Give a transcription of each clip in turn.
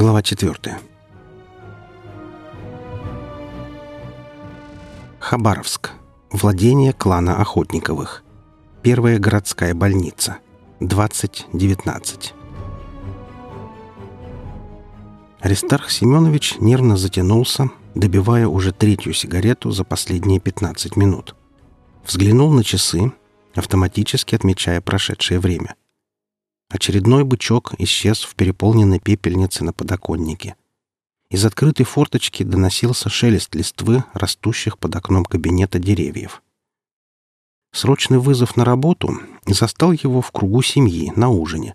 Глава 4. Хабаровск. Владение клана Охотниковых. Первая городская больница. 2019. Аристарх Семенович нервно затянулся, добивая уже третью сигарету за последние 15 минут. Взглянул на часы, автоматически отмечая прошедшее время. Очередной бычок исчез в переполненной пепельнице на подоконнике. Из открытой форточки доносился шелест листвы, растущих под окном кабинета деревьев. Срочный вызов на работу застал его в кругу семьи на ужине.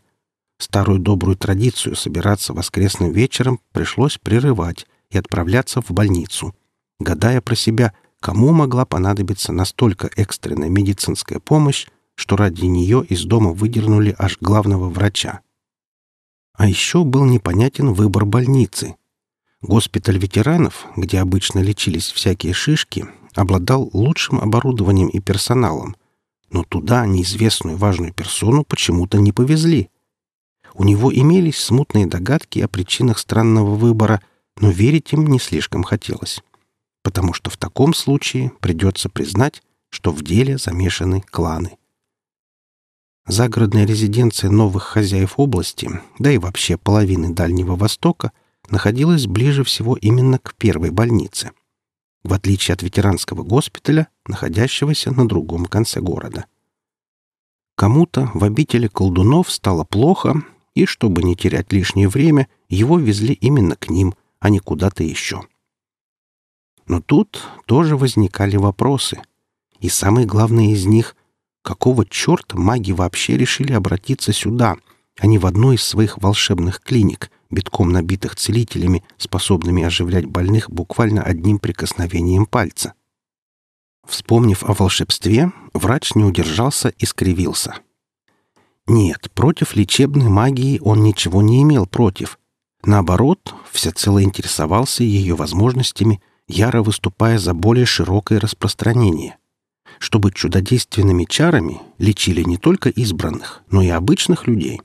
Старую добрую традицию собираться воскресным вечером пришлось прерывать и отправляться в больницу, гадая про себя, кому могла понадобиться настолько экстренная медицинская помощь, что ради нее из дома выдернули аж главного врача. А еще был непонятен выбор больницы. Госпиталь ветеранов, где обычно лечились всякие шишки, обладал лучшим оборудованием и персоналом, но туда неизвестную важную персону почему-то не повезли. У него имелись смутные догадки о причинах странного выбора, но верить им не слишком хотелось, потому что в таком случае придется признать, что в деле замешаны кланы. Загородная резиденция новых хозяев области, да и вообще половины Дальнего Востока, находилась ближе всего именно к первой больнице, в отличие от ветеранского госпиталя, находящегося на другом конце города. Кому-то в обители колдунов стало плохо, и, чтобы не терять лишнее время, его везли именно к ним, а не куда-то еще. Но тут тоже возникали вопросы. И самый главный из них Какого черта маги вообще решили обратиться сюда, а не в одну из своих волшебных клиник, битком набитых целителями, способными оживлять больных буквально одним прикосновением пальца? Вспомнив о волшебстве, врач не удержался и скривился. Нет, против лечебной магии он ничего не имел против. Наоборот, всецело интересовался ее возможностями, яро выступая за более широкое распространение чтобы чудодейственными чарами лечили не только избранных, но и обычных людей.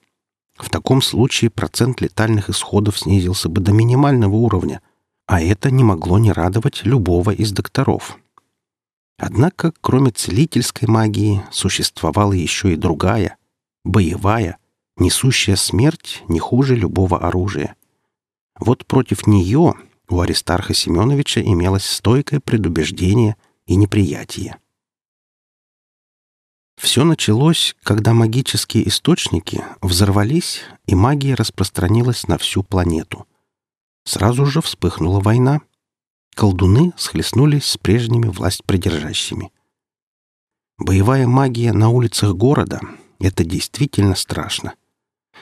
В таком случае процент летальных исходов снизился бы до минимального уровня, а это не могло не радовать любого из докторов. Однако, кроме целительской магии, существовала еще и другая, боевая, несущая смерть не хуже любого оружия. Вот против нее у Аристарха Семеновича имелось стойкое предубеждение и неприятие. Все началось, когда магические источники взорвались, и магия распространилась на всю планету. Сразу же вспыхнула война. Колдуны схлестнулись с прежними власть придержащими. Боевая магия на улицах города — это действительно страшно.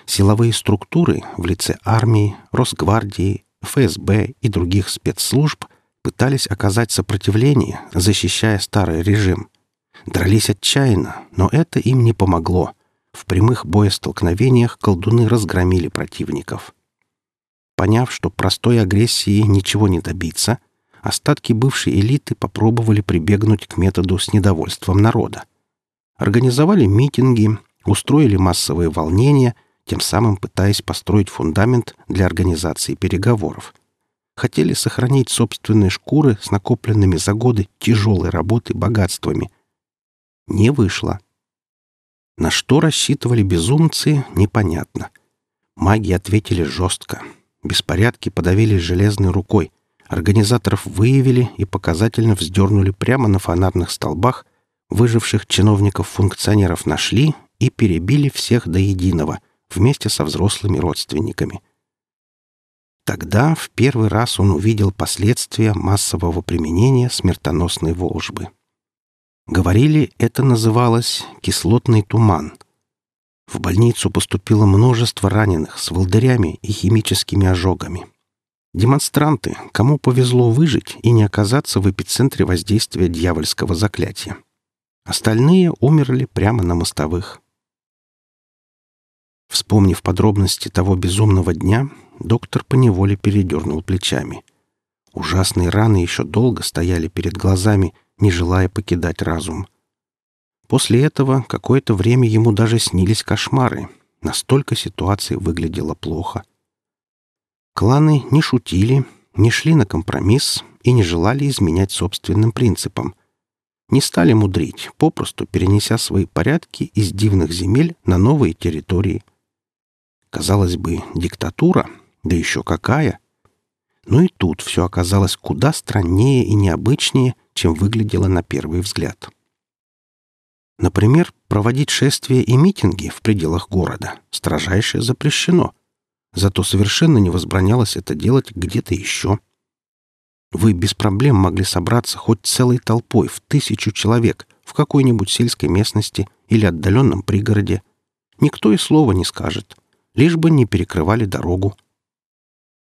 Силовые структуры в лице армии, Росгвардии, ФСБ и других спецслужб пытались оказать сопротивление, защищая старый режим — Дрались отчаянно, но это им не помогло. В прямых боестолкновениях колдуны разгромили противников. Поняв, что простой агрессии ничего не добиться, остатки бывшей элиты попробовали прибегнуть к методу с недовольством народа. Организовали митинги, устроили массовые волнения, тем самым пытаясь построить фундамент для организации переговоров. Хотели сохранить собственные шкуры с накопленными за годы тяжелой работы богатствами, не вышло. На что рассчитывали безумцы, непонятно. Маги ответили жестко. Беспорядки подавили железной рукой. Организаторов выявили и показательно вздернули прямо на фонарных столбах, выживших чиновников-функционеров нашли и перебили всех до единого, вместе со взрослыми родственниками. Тогда в первый раз он увидел последствия массового применения смертоносной волжбы. Говорили, это называлось кислотный туман. В больницу поступило множество раненых с волдырями и химическими ожогами. Демонстранты, кому повезло выжить и не оказаться в эпицентре воздействия дьявольского заклятия. Остальные умерли прямо на мостовых. Вспомнив подробности того безумного дня, доктор поневоле передернул плечами. Ужасные раны еще долго стояли перед глазами — не желая покидать разум. После этого какое-то время ему даже снились кошмары. Настолько ситуация выглядела плохо. Кланы не шутили, не шли на компромисс и не желали изменять собственным принципам. Не стали мудрить, попросту перенеся свои порядки из дивных земель на новые территории. Казалось бы, диктатура, да еще какая. Но и тут все оказалось куда страннее и необычнее, чем выглядело на первый взгляд. Например, проводить шествия и митинги в пределах города строжайше запрещено. Зато совершенно не возбранялось это делать где-то еще. Вы без проблем могли собраться хоть целой толпой в тысячу человек в какой-нибудь сельской местности или отдаленном пригороде. Никто и слова не скажет, лишь бы не перекрывали дорогу.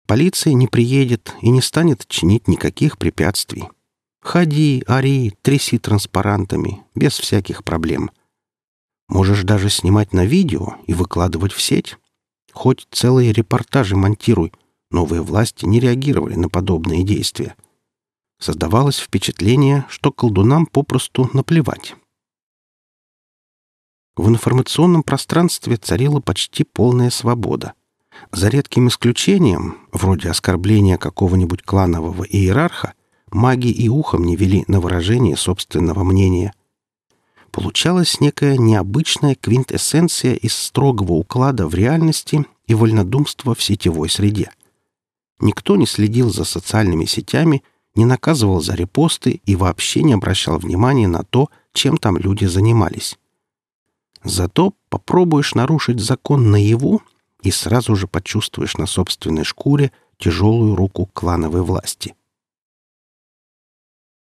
Полиция не приедет и не станет чинить никаких препятствий. Ходи, ори, тряси транспарантами, без всяких проблем. Можешь даже снимать на видео и выкладывать в сеть. Хоть целые репортажи монтируй. Новые власти не реагировали на подобные действия. Создавалось впечатление, что колдунам попросту наплевать. В информационном пространстве царила почти полная свобода. За редким исключением, вроде оскорбления какого-нибудь кланового иерарха, маги и ухом не вели на выражение собственного мнения. Получалась некая необычная квинтэссенция из строгого уклада в реальности и вольнодумства в сетевой среде. Никто не следил за социальными сетями, не наказывал за репосты и вообще не обращал внимания на то, чем там люди занимались. Зато попробуешь нарушить закон наяву и сразу же почувствуешь на собственной шкуре тяжелую руку клановой власти.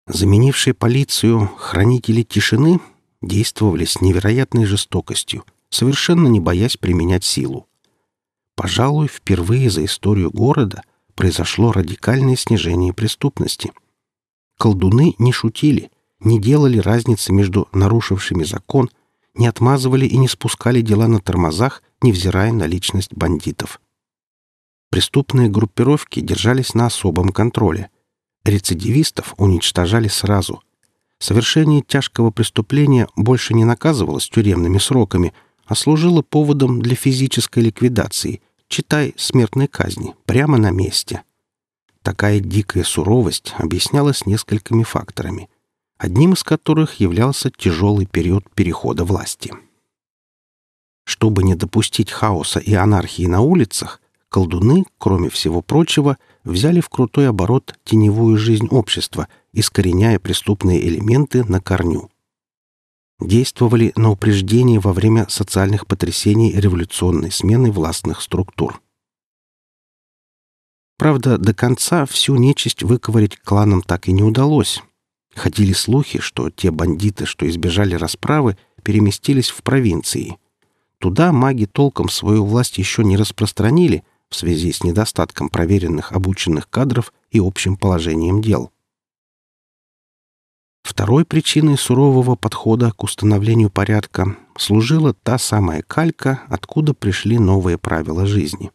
Заменившие полицию хранители тишины действовали с невероятной жестокостью, совершенно не боясь применять силу. Пожалуй, впервые за историю города произошло радикальное снижение преступности. Колдуны не шутили, не делали разницы между нарушившими закон, не отмазывали и не спускали дела на тормозах, невзирая на личность бандитов. Преступные группировки держались на особом контроле – Рецидивистов уничтожали сразу. Совершение тяжкого преступления больше не наказывалось тюремными сроками, а служило поводом для физической ликвидации, читай смертной казни, прямо на месте. Такая дикая суровость объяснялась несколькими факторами, одним из которых являлся тяжелый период перехода власти. Чтобы не допустить хаоса и анархии на улицах, колдуны, кроме всего прочего, взяли в крутой оборот теневую жизнь общества, искореняя преступные элементы на корню. Действовали на упреждение во время социальных потрясений революционной смены властных структур. Правда, до конца всю нечисть выковырять кланам так и не удалось. Ходили слухи, что те бандиты, что избежали расправы, переместились в провинции. Туда маги толком свою власть еще не распространили — в связи с недостатком проверенных обученных кадров и общим положением дел. Второй причиной сурового подхода к установлению порядка служила та самая калька, откуда пришли новые правила жизни.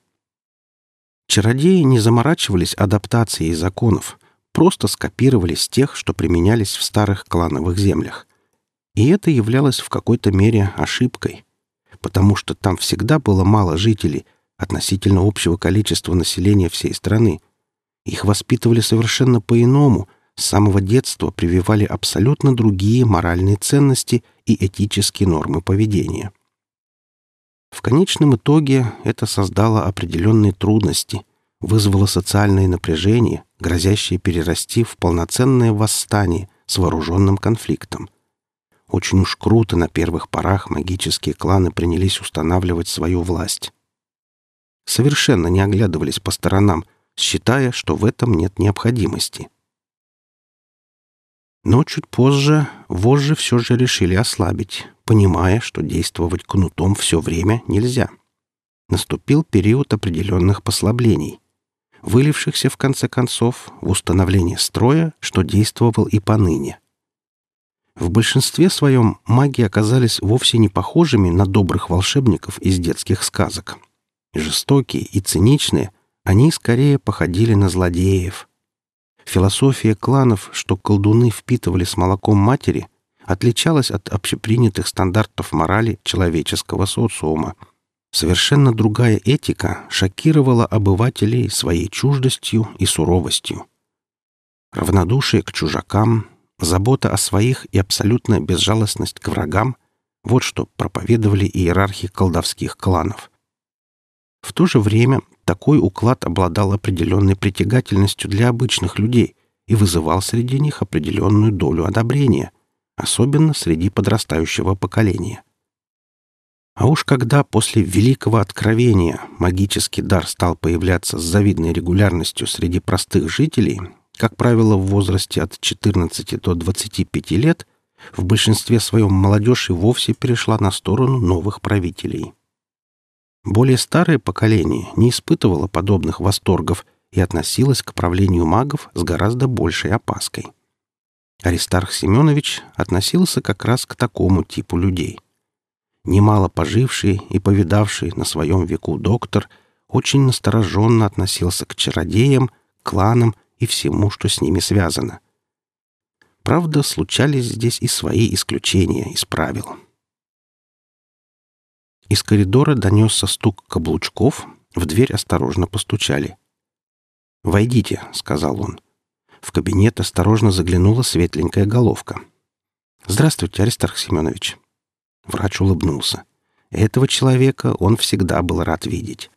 Чародеи не заморачивались адаптацией законов, просто скопировали с тех, что применялись в старых клановых землях. И это являлось в какой-то мере ошибкой, потому что там всегда было мало жителей – относительно общего количества населения всей страны. Их воспитывали совершенно по-иному, с самого детства прививали абсолютно другие моральные ценности и этические нормы поведения. В конечном итоге это создало определенные трудности, вызвало социальное напряжение, грозящее перерасти в полноценное восстание с вооруженным конфликтом. Очень уж круто на первых порах магические кланы принялись устанавливать свою власть совершенно не оглядывались по сторонам, считая, что в этом нет необходимости. Но чуть позже вожжи все же решили ослабить, понимая, что действовать кнутом все время нельзя. Наступил период определенных послаблений, вылившихся в конце концов в установление строя, что действовал и поныне. В большинстве своем маги оказались вовсе не похожими на добрых волшебников из детских сказок — Жестокие и циничные, они скорее походили на злодеев. Философия кланов, что колдуны впитывали с молоком матери, отличалась от общепринятых стандартов морали человеческого социума. Совершенно другая этика шокировала обывателей своей чуждостью и суровостью. Равнодушие к чужакам, забота о своих и абсолютная безжалостность к врагам — вот что проповедовали иерархи колдовских кланов. В то же время такой уклад обладал определенной притягательностью для обычных людей и вызывал среди них определенную долю одобрения, особенно среди подрастающего поколения. А уж когда после Великого Откровения магический дар стал появляться с завидной регулярностью среди простых жителей, как правило, в возрасте от 14 до 25 лет, в большинстве своем молодежь и вовсе перешла на сторону новых правителей. Более старое поколение не испытывало подобных восторгов и относилось к правлению магов с гораздо большей опаской. Аристарх Семенович относился как раз к такому типу людей — немало поживший и повидавший на своем веку доктор очень настороженно относился к чародеям, кланам и всему, что с ними связано. Правда, случались здесь и свои исключения из правил. Из коридора донесся стук каблучков, в дверь осторожно постучали. «Войдите», — сказал он. В кабинет осторожно заглянула светленькая головка. «Здравствуйте, Аристарх Семенович. Врач улыбнулся. Этого человека он всегда был рад видеть.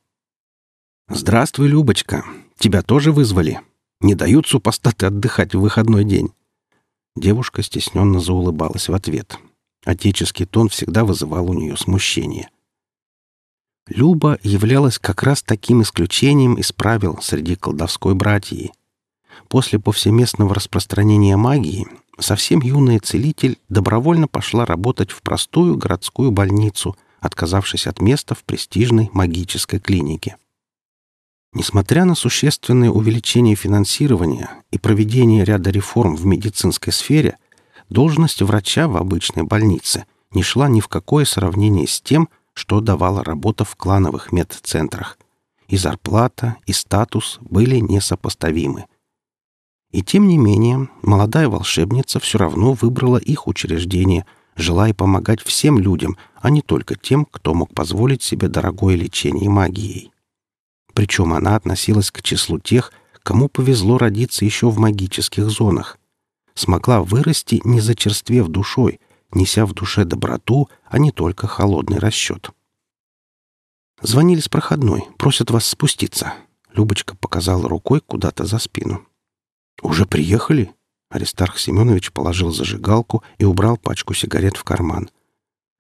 «Здравствуй, Любочка. Тебя тоже вызвали? Не дают супостаты отдыхать в выходной день?» Девушка стесненно заулыбалась в ответ. Отеческий тон всегда вызывал у нее смущение. Люба являлась как раз таким исключением из правил среди колдовской братьи. После повсеместного распространения магии совсем юная целитель добровольно пошла работать в простую городскую больницу, отказавшись от места в престижной магической клинике. Несмотря на существенное увеличение финансирования и проведение ряда реформ в медицинской сфере, должность врача в обычной больнице не шла ни в какое сравнение с тем, что давала работа в клановых медцентрах. И зарплата, и статус были несопоставимы. И тем не менее, молодая волшебница все равно выбрала их учреждение, желая помогать всем людям, а не только тем, кто мог позволить себе дорогое лечение магией. Причем она относилась к числу тех, кому повезло родиться еще в магических зонах. Смогла вырасти, не зачерствев душой, неся в душе доброту, а не только холодный расчет. «Звонили с проходной, просят вас спуститься», — Любочка показала рукой куда-то за спину. «Уже приехали?» Аристарх Семенович положил зажигалку и убрал пачку сигарет в карман.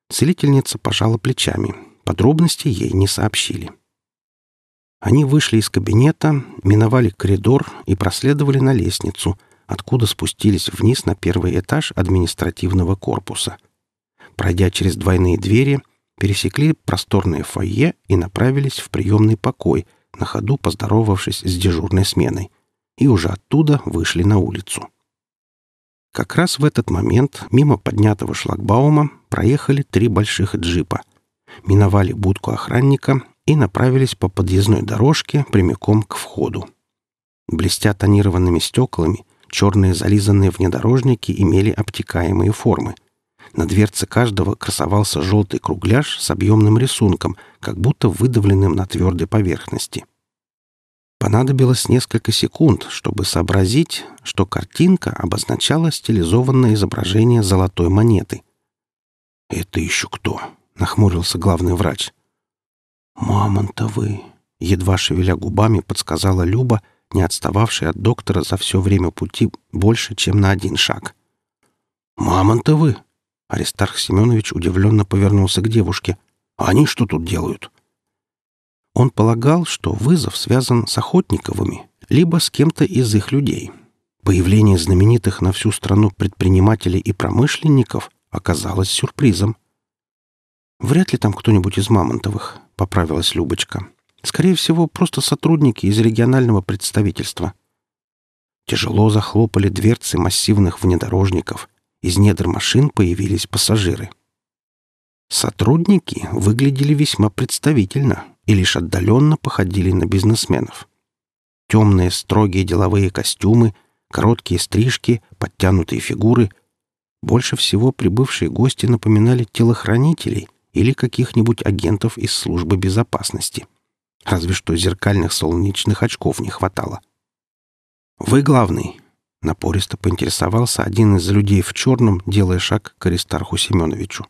Целительница пожала плечами. Подробности ей не сообщили. Они вышли из кабинета, миновали коридор и проследовали на лестницу, откуда спустились вниз на первый этаж административного корпуса. Пройдя через двойные двери, пересекли просторное фойе и направились в приемный покой, на ходу поздоровавшись с дежурной сменой — и уже оттуда вышли на улицу. Как раз в этот момент мимо поднятого шлагбаума проехали три больших джипа, миновали будку охранника и направились по подъездной дорожке прямиком к входу. Блестя тонированными стеклами, черные зализанные внедорожники имели обтекаемые формы. На дверце каждого красовался желтый кругляш с объемным рисунком, как будто выдавленным на твердой поверхности. Понадобилось несколько секунд, чтобы сообразить, что картинка обозначала стилизованное изображение золотой монеты. «Это еще кто?» — нахмурился главный врач. «Мамонтовы!» — едва шевеля губами подсказала Люба, не отстававшая от доктора за все время пути больше, чем на один шаг. «Мамонтовы?» — Аристарх Семенович удивленно повернулся к девушке. «А они что тут делают?» Он полагал, что вызов связан с Охотниковыми, либо с кем-то из их людей. Появление знаменитых на всю страну предпринимателей и промышленников оказалось сюрпризом. «Вряд ли там кто-нибудь из Мамонтовых», — поправилась Любочка. «Скорее всего, просто сотрудники из регионального представительства». Тяжело захлопали дверцы массивных внедорожников. Из недр машин появились пассажиры. Сотрудники выглядели весьма представительно, и лишь отдаленно походили на бизнесменов. Темные строгие деловые костюмы, короткие стрижки, подтянутые фигуры. Больше всего прибывшие гости напоминали телохранителей или каких-нибудь агентов из службы безопасности. Разве что зеркальных солнечных очков не хватало. «Вы главный», — напористо поинтересовался один из людей в черном, делая шаг к Аристарху Семеновичу.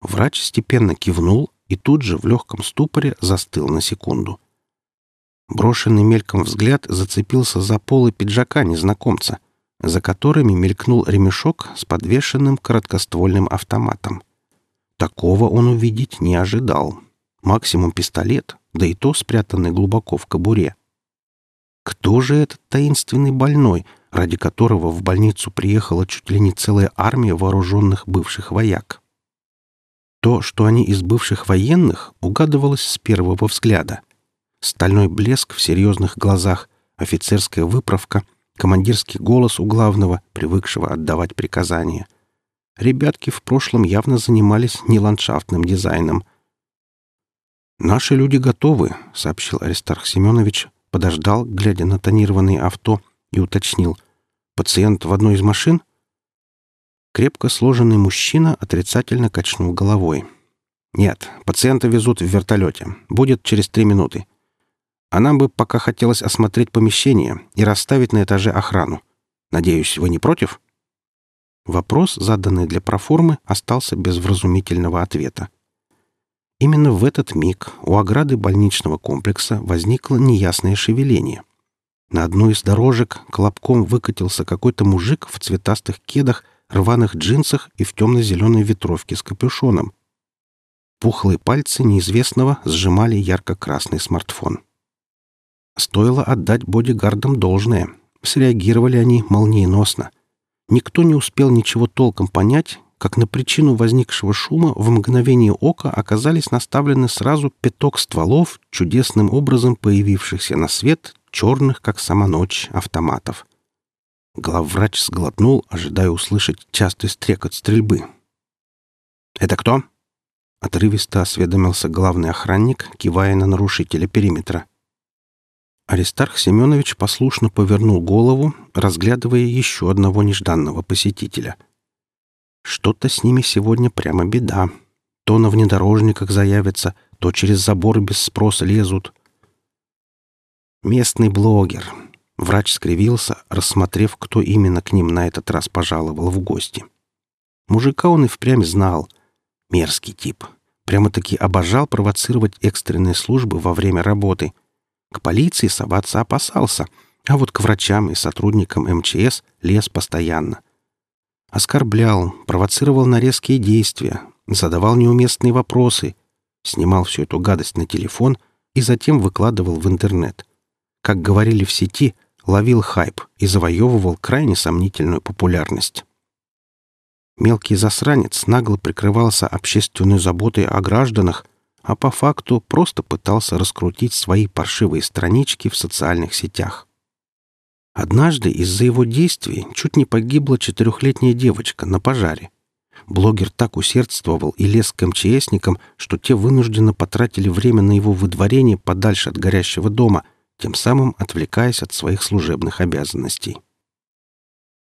Врач степенно кивнул и тут же в легком ступоре застыл на секунду. Брошенный мельком взгляд зацепился за полы пиджака незнакомца, за которыми мелькнул ремешок с подвешенным короткоствольным автоматом. Такого он увидеть не ожидал. Максимум пистолет, да и то спрятанный глубоко в кобуре. Кто же этот таинственный больной, ради которого в больницу приехала чуть ли не целая армия вооруженных бывших вояк? То, что они из бывших военных, угадывалось с первого взгляда. Стальной блеск в серьезных глазах, офицерская выправка, командирский голос у главного, привыкшего отдавать приказания. Ребятки в прошлом явно занимались не ландшафтным дизайном. «Наши люди готовы», — сообщил Аристарх Семенович, подождал, глядя на тонированные авто, и уточнил. «Пациент в одной из машин?» Крепко сложенный мужчина отрицательно качнул головой. «Нет, пациента везут в вертолете. Будет через три минуты. А нам бы пока хотелось осмотреть помещение и расставить на этаже охрану. Надеюсь, вы не против?» Вопрос, заданный для проформы, остался без вразумительного ответа. Именно в этот миг у ограды больничного комплекса возникло неясное шевеление. На одну из дорожек колобком выкатился какой-то мужик в цветастых кедах — рваных джинсах и в темно-зеленой ветровке с капюшоном. Пухлые пальцы неизвестного сжимали ярко-красный смартфон. Стоило отдать бодигардам должное. Среагировали они молниеносно. Никто не успел ничего толком понять, как на причину возникшего шума в мгновение ока оказались наставлены сразу пяток стволов, чудесным образом появившихся на свет, черных, как сама ночь, автоматов — Главврач сглотнул, ожидая услышать частый стрекот стрельбы. «Это кто?» — отрывисто осведомился главный охранник, кивая на нарушителя периметра. Аристарх Семенович послушно повернул голову, разглядывая еще одного нежданного посетителя. Что-то с ними сегодня прямо беда. То на внедорожниках заявятся, то через забор без спроса лезут. Местный блогер, Врач скривился, рассмотрев, кто именно к ним на этот раз пожаловал в гости. Мужика он и впрямь знал. Мерзкий тип. Прямо-таки обожал провоцировать экстренные службы во время работы. К полиции соваться опасался, а вот к врачам и сотрудникам МЧС лез постоянно. Оскорблял, провоцировал на резкие действия, задавал неуместные вопросы, снимал всю эту гадость на телефон и затем выкладывал в интернет. Как говорили в сети — ловил хайп и завоевывал крайне сомнительную популярность. Мелкий засранец нагло прикрывался общественной заботой о гражданах, а по факту просто пытался раскрутить свои паршивые странички в социальных сетях. Однажды из-за его действий чуть не погибла четырехлетняя девочка на пожаре. Блогер так усердствовал и лез к МЧСникам, что те вынужденно потратили время на его выдворение подальше от горящего дома — тем самым отвлекаясь от своих служебных обязанностей.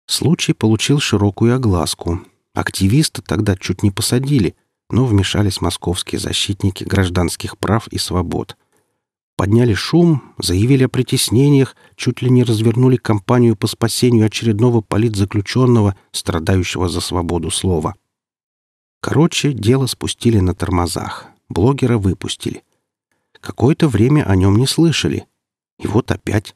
Случай получил широкую огласку. Активиста тогда чуть не посадили, но вмешались московские защитники гражданских прав и свобод. Подняли шум, заявили о притеснениях, чуть ли не развернули кампанию по спасению очередного политзаключенного, страдающего за свободу слова. Короче, дело спустили на тормозах. Блогера выпустили. Какое-то время о нем не слышали — и вот опять.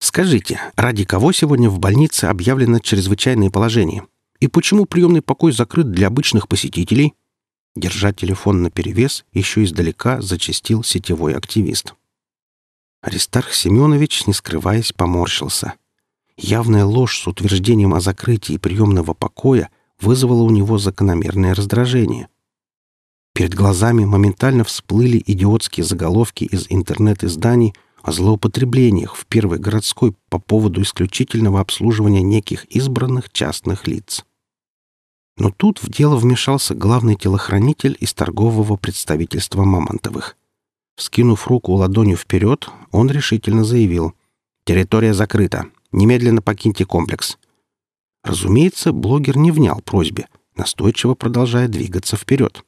Скажите, ради кого сегодня в больнице объявлено чрезвычайное положение? И почему приемный покой закрыт для обычных посетителей? Держа телефон наперевес, еще издалека зачастил сетевой активист. Аристарх Семенович, не скрываясь, поморщился. Явная ложь с утверждением о закрытии приемного покоя вызвала у него закономерное раздражение — Перед глазами моментально всплыли идиотские заголовки из интернет-изданий о злоупотреблениях в первой городской по поводу исключительного обслуживания неких избранных частных лиц. Но тут в дело вмешался главный телохранитель из торгового представительства Мамонтовых. Вскинув руку ладонью вперед, он решительно заявил «Территория закрыта. Немедленно покиньте комплекс». Разумеется, блогер не внял просьбе, настойчиво продолжая двигаться вперед.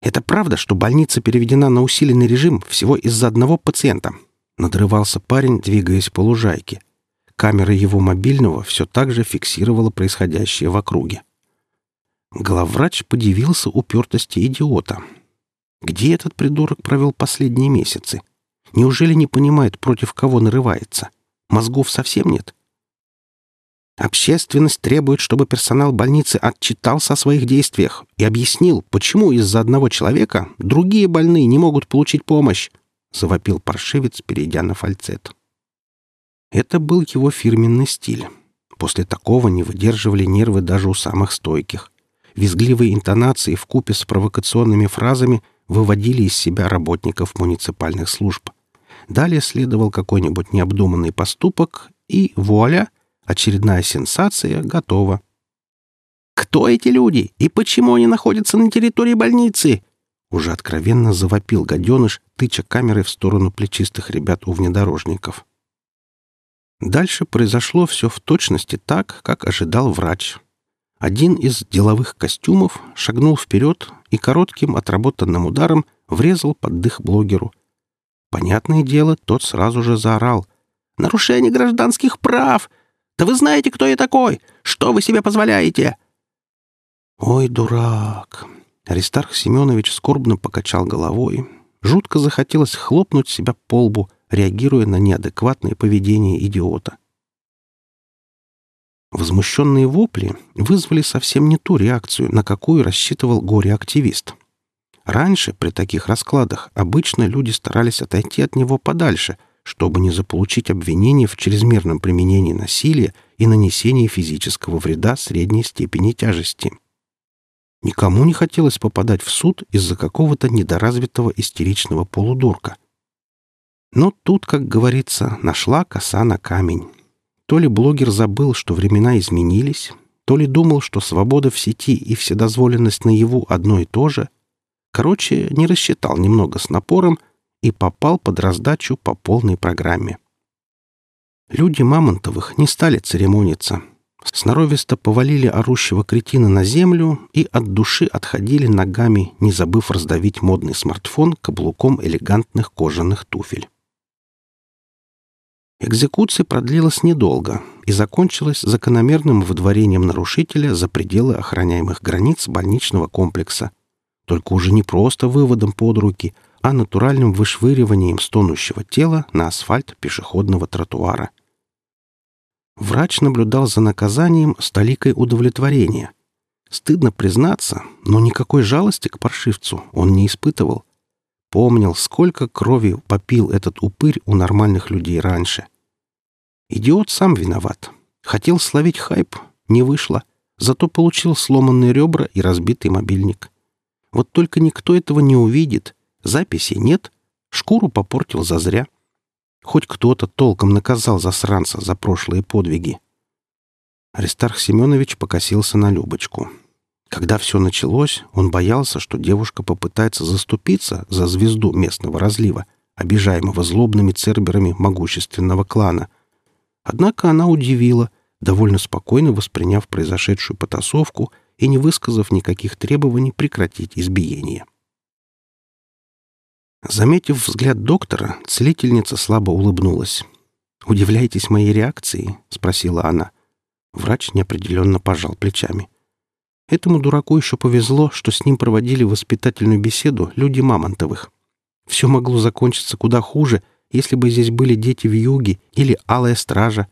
«Это правда, что больница переведена на усиленный режим всего из-за одного пациента?» Надрывался парень, двигаясь по лужайке. Камера его мобильного все так же фиксировала происходящее в округе. Главврач подивился упертости идиота. Где этот придурок провел последние месяцы? Неужели не понимает, против кого нарывается? Мозгов совсем нет? Общественность требует, чтобы персонал больницы отчитался о своих действиях и объяснил, почему из-за одного человека другие больные не могут получить помощь, — завопил паршивец, перейдя на фальцет. Это был его фирменный стиль. После такого не выдерживали нервы даже у самых стойких. Визгливые интонации в купе с провокационными фразами выводили из себя работников муниципальных служб. Далее следовал какой-нибудь необдуманный поступок, и вуаля — Очередная сенсация готова. «Кто эти люди и почему они находятся на территории больницы?» Уже откровенно завопил гаденыш, тыча камерой в сторону плечистых ребят у внедорожников. Дальше произошло все в точности так, как ожидал врач. Один из деловых костюмов шагнул вперед и коротким отработанным ударом врезал под дых блогеру. Понятное дело, тот сразу же заорал. «Нарушение гражданских прав! Да вы знаете, кто я такой? Что вы себе позволяете?» «Ой, дурак!» Аристарх Семенович скорбно покачал головой. Жутко захотелось хлопнуть себя по лбу, реагируя на неадекватное поведение идиота. Возмущенные вопли вызвали совсем не ту реакцию, на какую рассчитывал горе-активист. Раньше при таких раскладах обычно люди старались отойти от него подальше, чтобы не заполучить обвинение в чрезмерном применении насилия и нанесении физического вреда средней степени тяжести. Никому не хотелось попадать в суд из-за какого-то недоразвитого истеричного полудурка. Но тут, как говорится, нашла коса на камень. То ли блогер забыл, что времена изменились, то ли думал, что свобода в сети и вседозволенность наяву одно и то же. Короче, не рассчитал немного с напором и попал под раздачу по полной программе. Люди Мамонтовых не стали церемониться. Сноровисто повалили орущего кретина на землю и от души отходили ногами, не забыв раздавить модный смартфон каблуком элегантных кожаных туфель. Экзекуция продлилась недолго и закончилась закономерным выдворением нарушителя за пределы охраняемых границ больничного комплекса, только уже не просто выводом под руки – а натуральным вышвыриванием стонущего тела на асфальт пешеходного тротуара. Врач наблюдал за наказанием с толикой удовлетворения. Стыдно признаться, но никакой жалости к паршивцу он не испытывал. Помнил, сколько крови попил этот упырь у нормальных людей раньше. Идиот сам виноват. Хотел словить хайп, не вышло. Зато получил сломанные ребра и разбитый мобильник. Вот только никто этого не увидит, Записи нет. Шкуру попортил зазря. Хоть кто-то толком наказал засранца за прошлые подвиги. Аристарх Семенович покосился на Любочку. Когда все началось, он боялся, что девушка попытается заступиться за звезду местного разлива, обижаемого злобными церберами могущественного клана. Однако она удивила, довольно спокойно восприняв произошедшую потасовку и не высказав никаких требований прекратить избиение. Заметив взгляд доктора, целительница слабо улыбнулась. «Удивляетесь моей реакции?» — спросила она. Врач неопределенно пожал плечами. Этому дураку еще повезло, что с ним проводили воспитательную беседу люди Мамонтовых. Все могло закончиться куда хуже, если бы здесь были дети в юге или алая стража.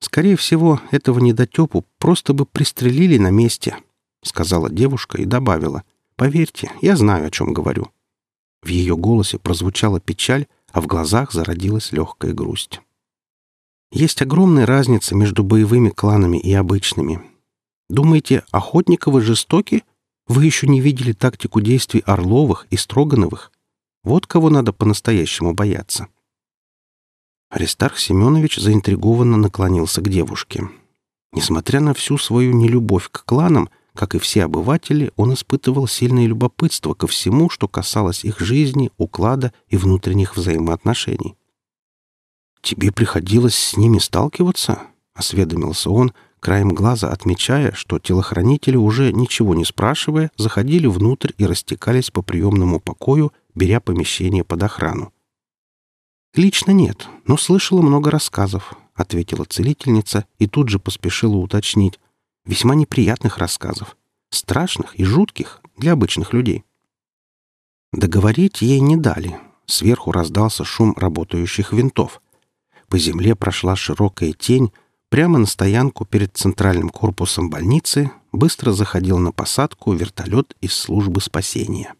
Скорее всего, этого недотепу просто бы пристрелили на месте, — сказала девушка и добавила. Поверьте, я знаю, о чем говорю. В ее голосе прозвучала печаль, а в глазах зародилась легкая грусть. Есть огромная разница между боевыми кланами и обычными. Думаете, Охотниковы жестоки? Вы еще не видели тактику действий Орловых и Строгановых? Вот кого надо по-настоящему бояться. Аристарх Семенович заинтригованно наклонился к девушке. Несмотря на всю свою нелюбовь к кланам, как и все обыватели, он испытывал сильное любопытство ко всему, что касалось их жизни, уклада и внутренних взаимоотношений. «Тебе приходилось с ними сталкиваться?» — осведомился он, краем глаза отмечая, что телохранители уже ничего не спрашивая, заходили внутрь и растекались по приемному покою, беря помещение под охрану. «Лично нет, но слышала много рассказов», — ответила целительница и тут же поспешила уточнить. «Весьма неприятных рассказов. Страшных и жутких для обычных людей». Договорить ей не дали. Сверху раздался шум работающих винтов. По земле прошла широкая тень, прямо на стоянку перед центральным корпусом больницы быстро заходил на посадку вертолет из службы спасения.